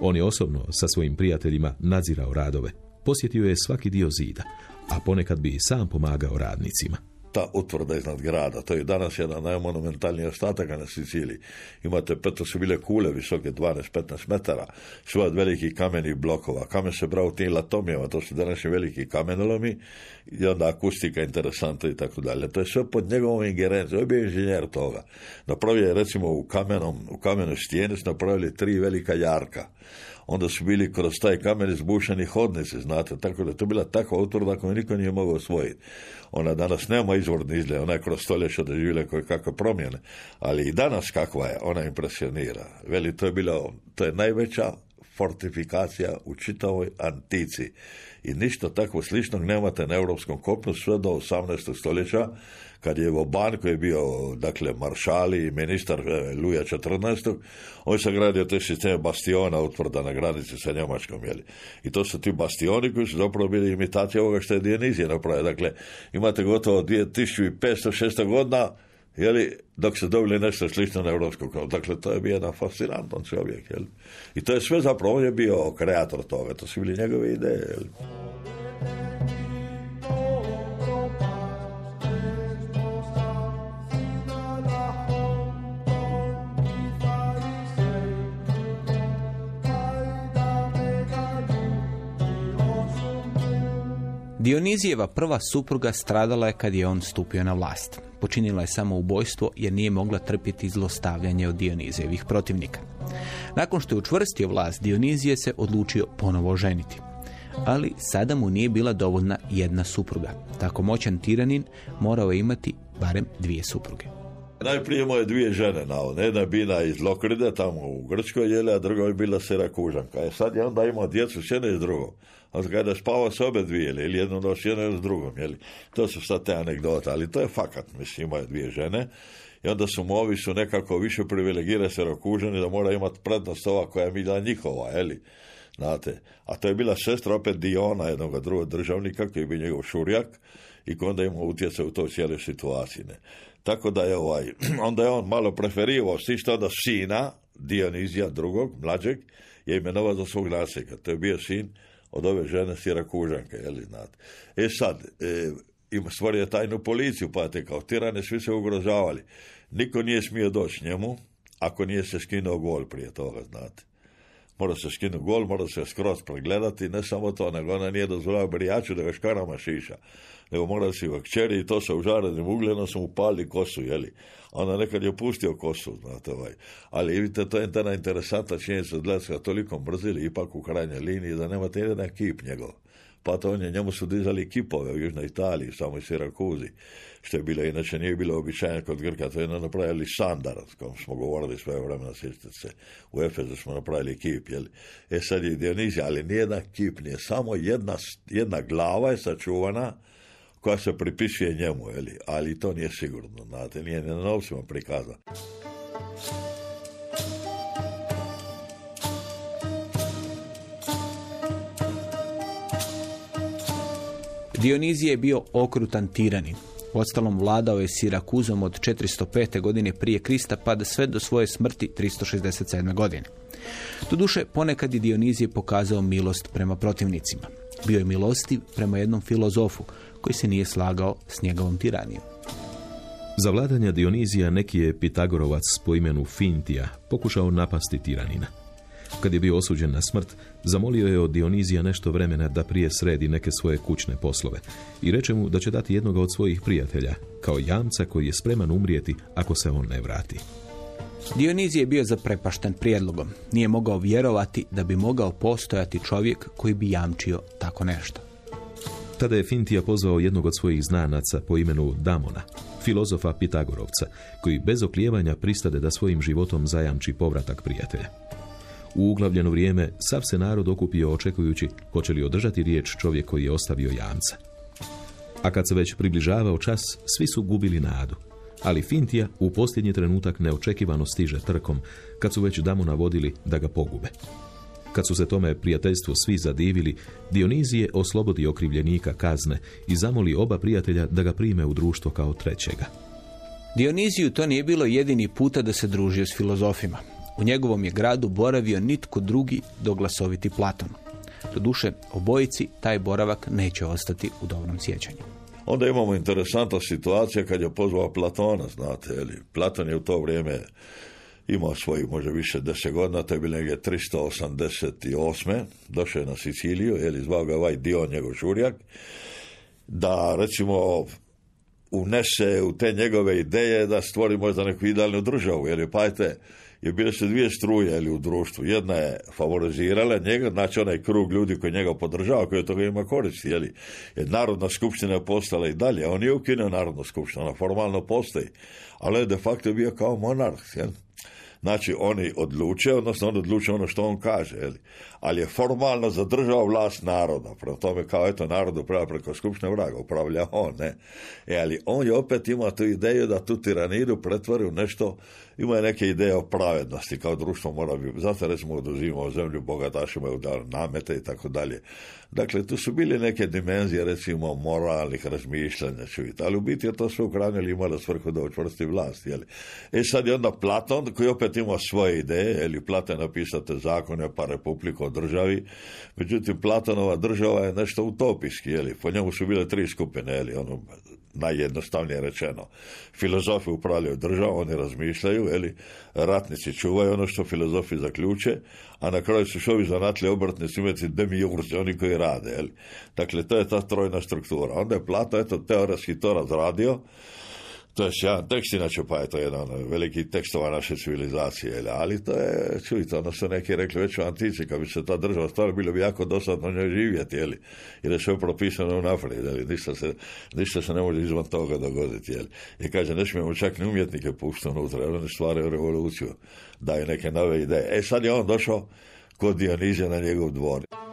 On je osobno sa svojim prijateljima nadzirao radove. Posjetio je svaki dio zida, a ponekad bi i sam pomagao radnicima ta utvrda iznad grada. To je danas jedan najmonumentalniji ostataka na Siciliji. Imate, to su bile kule visoke 12-15 metara, su od velikih kamenih blokova. Kamen se brao u tim latomijama, to su današnji veliki kamenolomi i onda akustika interesanta i tako dalje. To je sve pod njegovom ingerencijom. On bio inženjer toga. Napravio je recimo u kamenom, u kamenoj stijeni napravili tri velika jarka onda su bili kroz taj kamen izbušeni hodnici, znate, tako da je to bila takva utvrda koju niko nije mogao osvojiti. Ona danas nema izvorni izgled, ona je kroz stoljeća doživjela koje kakve promjene, ali i danas kakva je, ona impresionira. Veli, to je bilo, to je najveća fortifikacija u čitavoj antici. I ništa takvo sličnog nemate na europskom kopnu sve do 18. stoljeća, kad je Voban, koji je bio, dakle, maršali i ministar e, Luja XIV. On je sagradio te sisteme bastiona utvrda na granici sa Njemačkom, jeli. I to su ti bastioni koji su zapravo bili imitacija ovoga što je Dionizije napravio. Dakle, imate gotovo 2500-600 godina jeli, dok se dobili nešto slično na europskom. Dakle, to je bio jedan fascinantan čovjek. Jeli. I to je sve zapravo, on je bio kreator toga, to su bili njegove ideje. Jeli. Dionizijeva prva supruga stradala je kad je on stupio na vlast. Počinila je samo ubojstvo jer nije mogla trpjeti zlostavljanje od Dionizijevih protivnika. Nakon što je učvrstio vlast, Dionizije se odlučio ponovo ženiti. Ali sada mu nije bila dovoljna jedna supruga. Tako moćan tiranin morao je imati barem dvije supruge. Najprije moje dvije žene, navodno. Jedna je bila iz Lokride, tamo u Grčkoj, jele, a druga je bila Sirakužanka. E sad je onda imao djecu s jedne i s drugom. A kada spava s obe dvije, ili jednu noć jedno s drugom, jeli. To su sad te anegdote, ali to je fakat, mislim, imaju dvije žene. I onda su movi su nekako više privilegirani Sirakužani da mora imati prednost ova koja je bila njihova, jeli. Znate, a to je bila sestra opet Diona, jednog drugog državnika, koji je bio njegov šurjak, i onda je imao utjecaj u toj cijeloj situaciji. Ne. Tako da je ovaj, onda je on malo preferivao svi što da sina Dionizija drugog, mlađeg, je imenovao za svog nasljednika. To je bio sin od ove žene Sirakužanke, je li znate. E sad, e, ima stvorio tajnu policiju, pa te kao tirane, svi se ugrožavali. Niko nije smio doći njemu, ako nije se skinuo gol prije toga, znate. Mora se skinuti gol, mora se skroz pregledati, ne samo to, nego ona nije dozvolila brijaču da ga škarama šiša nego mora si ga kćeri to sa užarenim ugljenom su mu pali kosu, jeli. Onda nekad je pustio kosu, znate ovaj. Ali vidite, to je jedna interesantna činjenica, da ga toliko mrzili ipak u krajnjoj liniji da nemate jedan kip njegov. pa to on je, njemu su dizali kipove u Južnoj Italiji, samo i Sirakuzi, što je bilo, inače nije bilo običajno kod Grka, to je jedno napravili Sandar, s kojom smo govorili sve vremena, sjećate se, u Efezu smo napravili kip, jel? E sad je Dionizija, ali nijedan kip nije, samo jedna, jedna glava je sačuvana, koja se pripisuje njemu, jeli? ali to nije sigurno, znate, nije ni na novcima prikazano. Dionizije je bio okrutan tiranin. Ostalom vladao je Sirakuzom od 405. godine prije Krista pa sve do svoje smrti 367. godine. Doduše, ponekad je Dionizije pokazao milost prema protivnicima. Bio je milostiv prema jednom filozofu koji se nije slagao s njegovom tiranijom. Za vladanja Dionizija neki je Pitagorovac po imenu Fintija pokušao napasti tiranina. Kad je bio osuđen na smrt, zamolio je od Dionizija nešto vremena da prije sredi neke svoje kućne poslove i reče mu da će dati jednoga od svojih prijatelja, kao jamca koji je spreman umrijeti ako se on ne vrati. Dionizije je bio zaprepašten prijedlogom. Nije mogao vjerovati da bi mogao postojati čovjek koji bi jamčio tako nešto. Tada je Fintija pozvao jednog od svojih znanaca po imenu Damona, filozofa Pitagorovca, koji bez oklijevanja pristade da svojim životom zajamči povratak prijatelja. U uglavljeno vrijeme sav se narod okupio očekujući hoće li održati riječ čovjek koji je ostavio jamca. A kad se već približavao čas, svi su gubili nadu. Ali Fintija u posljednji trenutak neočekivano stiže trkom, kad su već Damona vodili da ga pogube. Kad su se tome prijateljstvo svi zadivili, Dionizije oslobodi okrivljenika kazne i zamoli oba prijatelja da ga prime u društvo kao trećega. Dioniziju to nije bilo jedini puta da se družio s filozofima. U njegovom je gradu boravio nitko drugi do glasoviti Platon. Doduše, obojici taj boravak neće ostati u dobrom sjećanju. Onda imamo interesantna situacija kad je pozvao Platona, znate, jeli? Platon je u to vrijeme imao svojih možda više deset godina, to je bilo negdje 388. Došao je na Siciliju, jeli, zvao ga ovaj dio njegov žurjak, da recimo unese u te njegove ideje da stvori možda neku idealnu državu, jer je pajte, je bile se dvije struje ili u društvu. Jedna je favorizirala njega, znači onaj krug ljudi koji njega podržava, koji toga ima koristi. Jeli? Jer Narodna skupština je postala i dalje. On je ukinuo Narodna skupština, ona formalno postoji. Ali de facto bio kao monarh. Jel? Znači, oni odluče, odnosno on odluče ono što on kaže, jeli? ali je formalno zadržao vlast naroda. Prema tome, kao eto, narod upravlja preko skupštine vraga, upravlja on, ne. E, ali on je opet imao tu ideju da tu tiranidu pretvori u nešto, ima je neke ideje o pravednosti, kao društvo mora biti, zato recimo oduzimamo zemlju bogatašima u namete i tako dalje. Dakle, tu su bili neke dimenzije, recimo, moralnih razmišljanja, čujte, ali u biti je to sve u krajnjoj svrhu da učvrsti vlast, jeli. E sad je onda Platon, koji opet ima svoje ideje, ili Platon napisate zakone pa republiku o državi, međutim, Platonova država je nešto utopijski, jeli, po njemu su bile tri skupine, jeli, ono, najjednostavnije rečeno. Filozofi upravljaju državom, oni razmišljaju, jeli, ratnici čuvaju ono što filozofi zaključe, a na kraju su šovi zanatli obrtnici, umjetnici demiurzi, oni koji rade. Jeli. Dakle, to je ta trojna struktura. Onda je Plato, eto, teoretski to razradio, to je sjajan tekst, inače pa je to jedan veliki tekstova naše civilizacije, ali to je, čujte, ono su neki rekli već u antici, kad bi se ta država stvarno bilo bi jako dosadno njoj živjeti, jeli, jer je sve propisano unaprijed, jeli, ništa se, ništa se ne može izvan toga dogoditi, jeli. I kaže, ne smijemo čak ni umjetnike puštiti unutra, jer oni stvaraju revoluciju, daju neke nove ideje. E sad je on došao kod Dionizija na njegov dvor.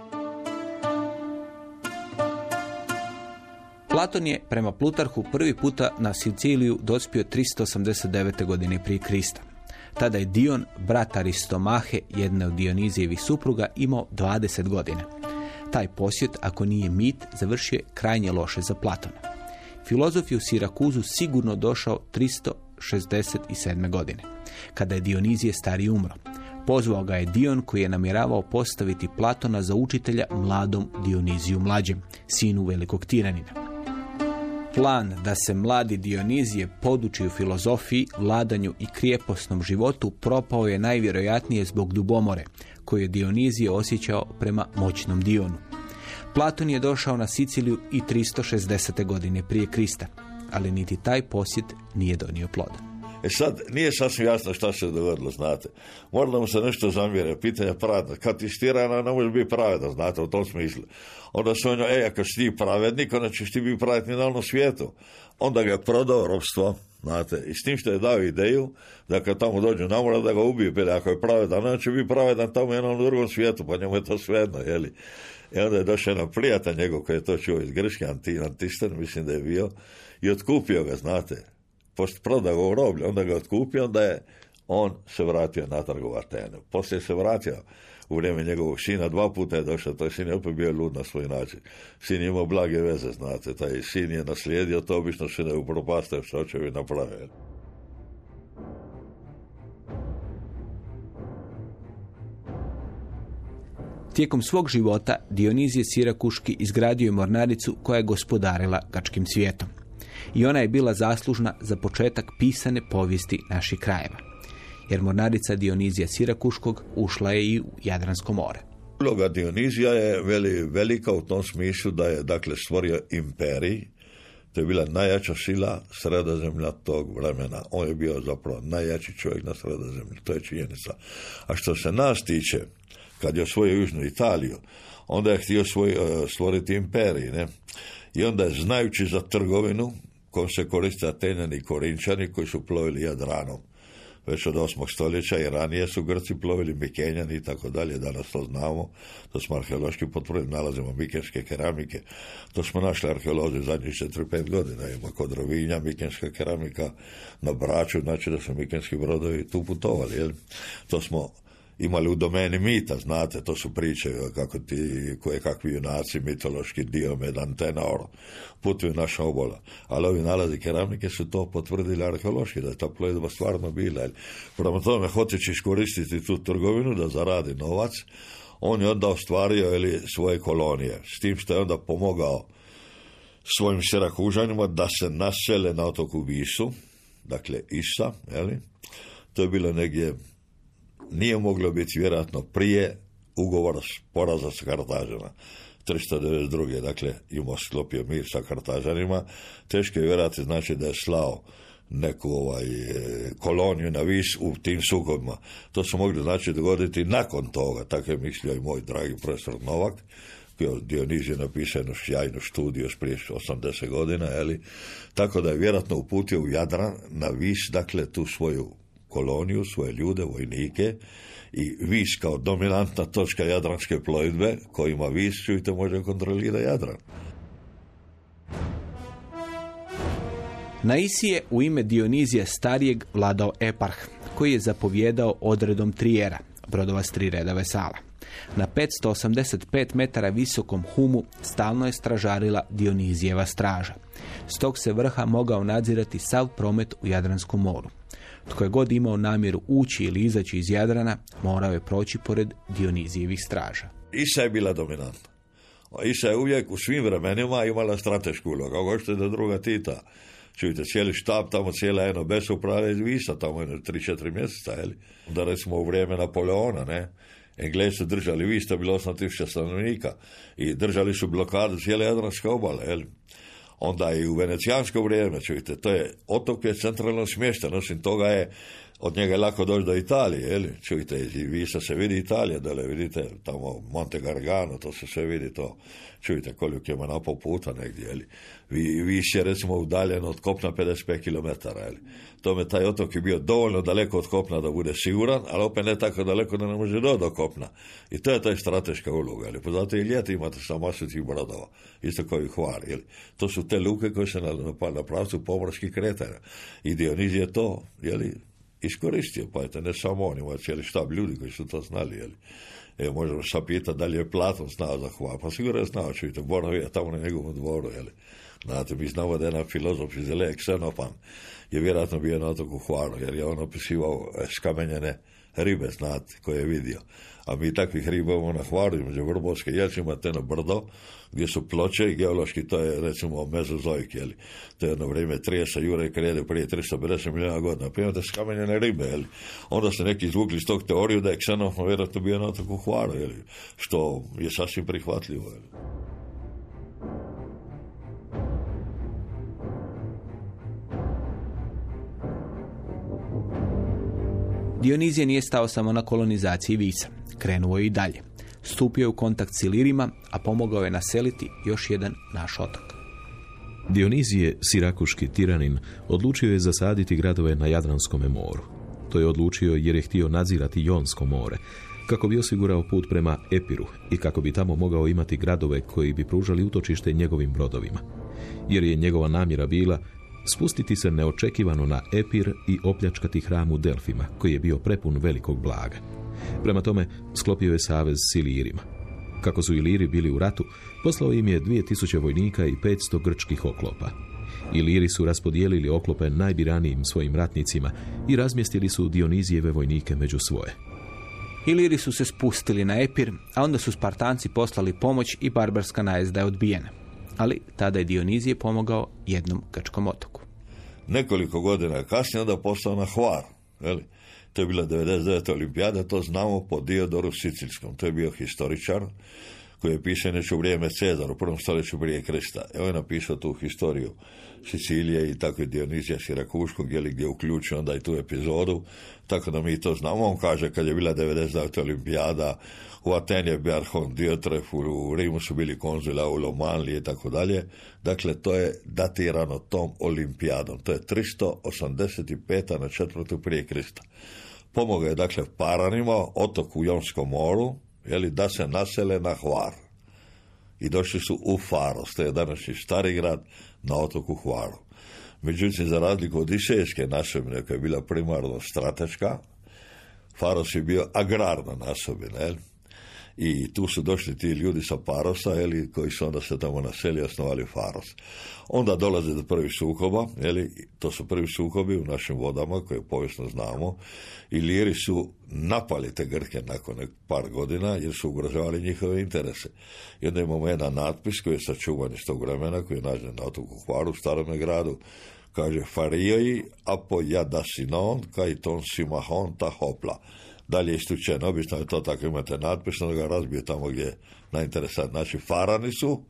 Platon je prema Plutarhu prvi puta na Siciliju dospio 389. godine prije Krista. Tada je Dion, brat Aristomahe, jedne od Dionizijevih supruga, imao 20 godina. Taj posjet, ako nije mit, završio je krajnje loše za Platona. Filozof je u Sirakuzu sigurno došao 367. godine, kada je Dionizije stari umro. Pozvao ga je Dion koji je namjeravao postaviti Platona za učitelja mladom Dioniziju mlađem, sinu velikog tiranina. Plan da se mladi Dionizije poduči u filozofiji, vladanju i krijeposnom životu propao je najvjerojatnije zbog dubomore koju je Dionizije osjećao prema moćnom Dionu. Platon je došao na Siciliju i 360. godine prije Krista, ali niti taj posjet nije donio ploda. E sad, nije sasvim jasno šta se dogodilo, znate. Možda mu se nešto zamjere, pitanje pravedno. Kad ti stirana, ne može biti pravedan, znate, u tom smislu. Onda su ono, ej, ako si ti pravednik, onda ćeš ti biti pravedni na onom svijetu. Onda ga je prodao robstvo, znate, i s tim što je dao ideju, da kad tamo dođu na mora, da ga ubije, pa ako je pravedan, onda će biti pravedan tamo jednom drugom svijetu, pa njemu je to svejedno, jeli. I onda je došao jedan prijatelj njegov koji je to čuo iz Grške, anti, antisten, mislim da je bio, i otkupio ga, znate, pošto u roblje, onda ga otkupio, onda je on se vratio natrag u Atene. Poslije se vratio u vrijeme njegovog sina, dva puta je došao, taj sin je opet bio lud na svoj način. Sin je imao blage veze, znate, taj sin je naslijedio, to obično se ne upropastaju što očevi naprave. Tijekom svog života Dionizije Sirakuški izgradio je mornaricu koja je gospodarila gačkim svijetom. I ona je bila zaslužna za početak pisane povijesti naših krajeva. Jer mornarica Dionizija Sirakuškog ušla je i u Jadransko more. Uloga Dionizija je veli, velika u tom smislu da je dakle stvorio imperij, to je bila najjača sila sredozemlja tog vremena. On je bio zapravo najjači čovjek na sredozemlju, to je činjenica. A što se nas tiče, kad je osvojio Južnu Italiju, onda je htio svoj, e, stvoriti imperij, ne? I onda znajući za trgovinu, kojom se koriste Atenjani i Korinčani koji su plovili Jadranom. Već od 8. stoljeća i ranije su Grci plovili Mikenjani i tako dalje, danas to znamo, to smo arheološki potvrdili, nalazimo mikenske keramike, to smo našli arheolozi zadnjih 4-5 godina, ima kod Rovinja mikenska keramika na Braču, znači da su mikenski brodovi tu putovali, jel? To smo imali u domeni mita, znate, to su priče kako ti, koje kakvi junaci, mitološki Diomed, Antenor, putuju naša obola. Ali ovi nalazi keramike su to potvrdili arheološki, da je ta plovidba stvarno bila. Prema tome, hoćeći iskoristiti tu trgovinu da zaradi novac, on je onda ostvario ili, svoje kolonije. S tim što je onda pomogao svojim sirakužanima da se nasele na otoku Visu, dakle Isa, jeli? to je bilo negdje nije moglo biti vjerojatno prije ugovora poraza sa Kartažama. 392. dakle imao sklopio mir sa Kartažanima, teško je vjerojatno znači da je slao neku ovaj, koloniju na vis u tim sukobima. To se mogli znači dogoditi nakon toga, tako je mislio i moj dragi profesor Novak, koji je napisao jednu sjajnu studiju prije 80 godina, jeli? tako da je vjerojatno uputio u Jadran na vis, dakle, tu svoju koloniju, svoje ljude, vojnike i vis kao dominantna točka jadranske plovidbe, kojima vis, čujte, može kontrolira Jadran. Na Isi je u ime Dionizija starijeg vladao Eparh, koji je zapovjedao odredom trijera, brodova s tri reda vesala. Na 585 metara visokom humu stalno je stražarila Dionizijeva straža. S tog se vrha mogao nadzirati sav promet u Jadranskom moru. Tko je god imao namjeru ući ili izaći iz Jadrana, morao je proći pored Dionizijevih straža. Isa je bila dominantna. Isa je uvijek u svim vremenima imala stratešku ulogu, ako je do druga Tita. Čujte, cijeli štab tamo, cijela jedno bez uprave iz Visa, tamo jedno 3-4 mjeseca, jeli? Da recimo u vrijeme Napoleona, ne? Englesi su držali Vista, bilo 8000 stanovnika i držali su blokadu cijele Jadranske obale, jeli? Onda i u venecijansko vrijeme, čujte, to je otok je centralno smješten, osim toga je od njega je lako doći do Italije, jeli? Čujte, i Visa se vidi Italija, dole vidite, tamo Monte Gargano, to se sve vidi to. Čujte, koliko ima na pol puta negdje, jeli? Vis je recimo udaljen od kopna 55 km, jeli? Tome taj otok je bio dovoljno daleko od kopna da bude siguran, ali opet ne tako daleko da ne može doći do kopna. I to je taj strateška uloga, jeli? Pa zato i ljeti imate sa masu tih brodova, isto kao i Hvar, jeli? To su te luke koje se na, na pravcu pomorskih kretanja. I Dioniz je to, jeli, iskoristio, pa eto, ne samo on, ima cijeli štab ljudi koji su to znali, jeli. Evo, možemo sad pitati da li je Platon znao za Hvar, pa sigurno je znao, čujte, boravio je tamo na njegovom dvoru, jeli. Znate, mi znamo da je jedan filozof iz Ele, Xenopan, je vjerojatno bio na otoku Hvaru, jer je on opisivao skamenjene ribe, znate, koje je vidio. A mi takvih riba imamo na Hvaru, između Vrbovske i imate na brdo, gdje su ploče i geološki, to je recimo mezozoik, jeli. To je jedno vrijeme trijesa jure i krede prije 350 milijuna godina. Pa imate skamenjene ribe, jeli. Onda ste neki izvukli iz tog teoriju da je Xenof vjerojatno bio na otoku Hvaru, jeli. Što je sasvim prihvatljivo, jeli. Dionizije nije stao samo na kolonizaciji Visa. Krenuo je i dalje. Stupio je u kontakt s Ilirima, a pomogao je naseliti još jedan naš otok. Dionizije, sirakuški tiranin, odlučio je zasaditi gradove na Jadranskom moru. To je odlučio jer je htio nadzirati Jonsko more, kako bi osigurao put prema Epiru i kako bi tamo mogao imati gradove koji bi pružali utočište njegovim brodovima. Jer je njegova namjera bila spustiti se neočekivano na Epir i opljačkati hram u Delfima, koji je bio prepun velikog blaga. Prema tome, sklopio je savez s Ilirima. Kako su Iliri bili u ratu, poslao im je 2000 vojnika i 500 grčkih oklopa. Iliri su raspodijelili oklope najbiranijim svojim ratnicima i razmjestili su Dionizijeve vojnike među svoje. Iliri su se spustili na Epir, a onda su Spartanci poslali pomoć i barbarska najezda je odbijena. Ali tada je Dionizije pomogao jednom grčkom otoku. Nekoliko godina kasnije onda postao na Hvar. Jeli? To je bila 99. olimpijada, to znamo po Diodoru Sicilskom. To je bio historičar koji je pisao u vrijeme Cezar, u prvom stoljeću prije Krista. Evo je napisao tu historiju Sicilije i tako je Dionizija Sirakuškog, jeli, gdje je uključio onda i tu epizodu, tako da mi to znamo. On kaže kad je bila 99. olimpijada, u Ateni je bio Arhon Diotref, u Rimu su bili konzula u Lomanli i tako dalje. Dakle, to je datirano tom olimpijadom. To je 385. na četvrtu prije Krista. Pomogao je dakle Paranima, otok u Jonskom moru, jeli, da se nasele na Hvar. I došli su u Faros, to je današnji stari grad na otoku Hvaru. Međutim, za razliku od Isejske nasobine, koja je bila primarno strateška, Faros je bio agrarna nasobina? I tu su došli ti ljudi sa Parosa, jeli, koji su onda se tamo naseli i osnovali Faros. Onda dolaze do prvih sukoba, jeli, to su prvi sukobi u našim vodama, koje povijesno znamo, i Liri su napali te Grke nakon par godina, jer su ugrožavali njihove interese. I onda imamo jedan natpis koji je sačuvan iz tog vremena, koji je nađen na otoku Hvaru, u starome gradu, kaže Farijoj, apo jadasinon, kaj ton simahon ta hopla dalje istučeno, obično je to tako, imate natpis, onda ga razbije tamo gdje je najinteresant. Znači, farani su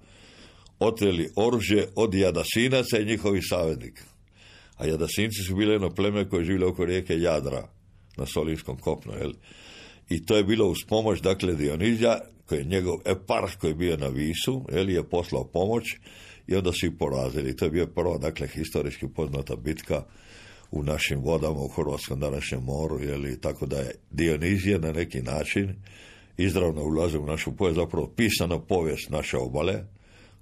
oteli oružje od Jadasinaca i njihovih saveznika. A Jadasinci su bili jedno pleme koje je živjelo oko rijeke Jadra na Solinskom kopnu. Jel? I to je bilo uz pomoć, dakle, Dionizija, koji je njegov eparh koji je bio na Visu, jel, je poslao pomoć i onda su ih porazili. To je bio prvo, dakle, historijski poznata bitka u našim vodama u Hrvatskom današnjem moru, jeli, tako da je Dionizije na neki način izravno ulaze u našu povijest, zapravo pisana povijest naše obale,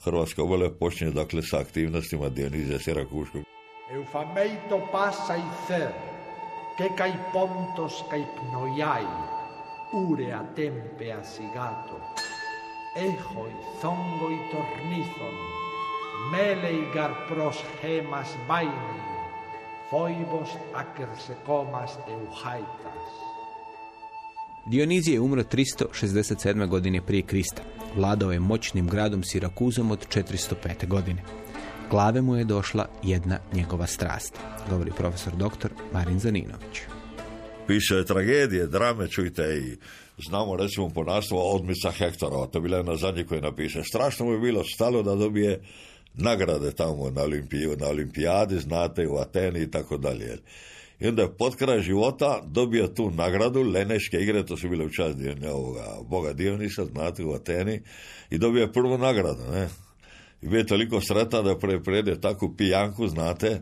Hrvatske obale počinje dakle sa aktivnostima Dionizija Sirakuškog. Eufameito pasa i cer, que kai pontos kai pnoiai, urea tempe asigato, ejoi zongo i tornizon, mele i garpros gemas foibos acersecomas euhaitas. Dionizije je umro 367. godine prije Krista. Vladao je moćnim gradom Sirakuzom od 405. godine. Glave mu je došla jedna njegova strast, govori profesor dr. Marin Zaninović. Piše je tragedije, drame, čujte i znamo recimo po naslovu Odmica Hektorova, to je bila jedna zadnji koji napiše. Strašno mu je bilo stalo da dobije nagrade tamo na, olimpiju, na olimpijadi, znate, u Ateni i tako dalje. I onda je pod kraj života dobio tu nagradu, Leneške igre, to su bile u čast ovoga, boga Dionisa, znate, u Ateni, i dobio je prvu nagradu, ne. I bio je toliko sretan da preprede takvu pijanku, znate,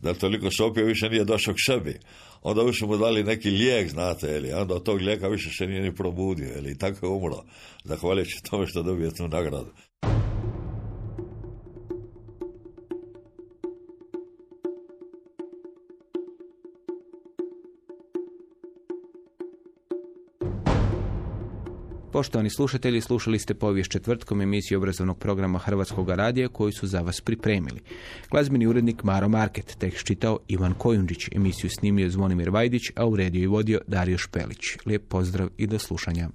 da toliko se opio više nije došao k sebi. Onda su mu dali neki lijek, znate, ili, onda od tog lijeka više se nije ni probudio, ili, i tako je umro, zahvaljujući tome što dobio tu nagradu. Poštovani slušatelji, slušali ste povijest četvrtkom emisiju obrazovnog programa Hrvatskog radija koji su za vas pripremili. Glazbeni urednik Maro Market, tekst čitao Ivan Kojundžić, emisiju snimio Zvonimir Vajdić, a u rediju i vodio Dario Špelić. Lijep pozdrav i do slušanja.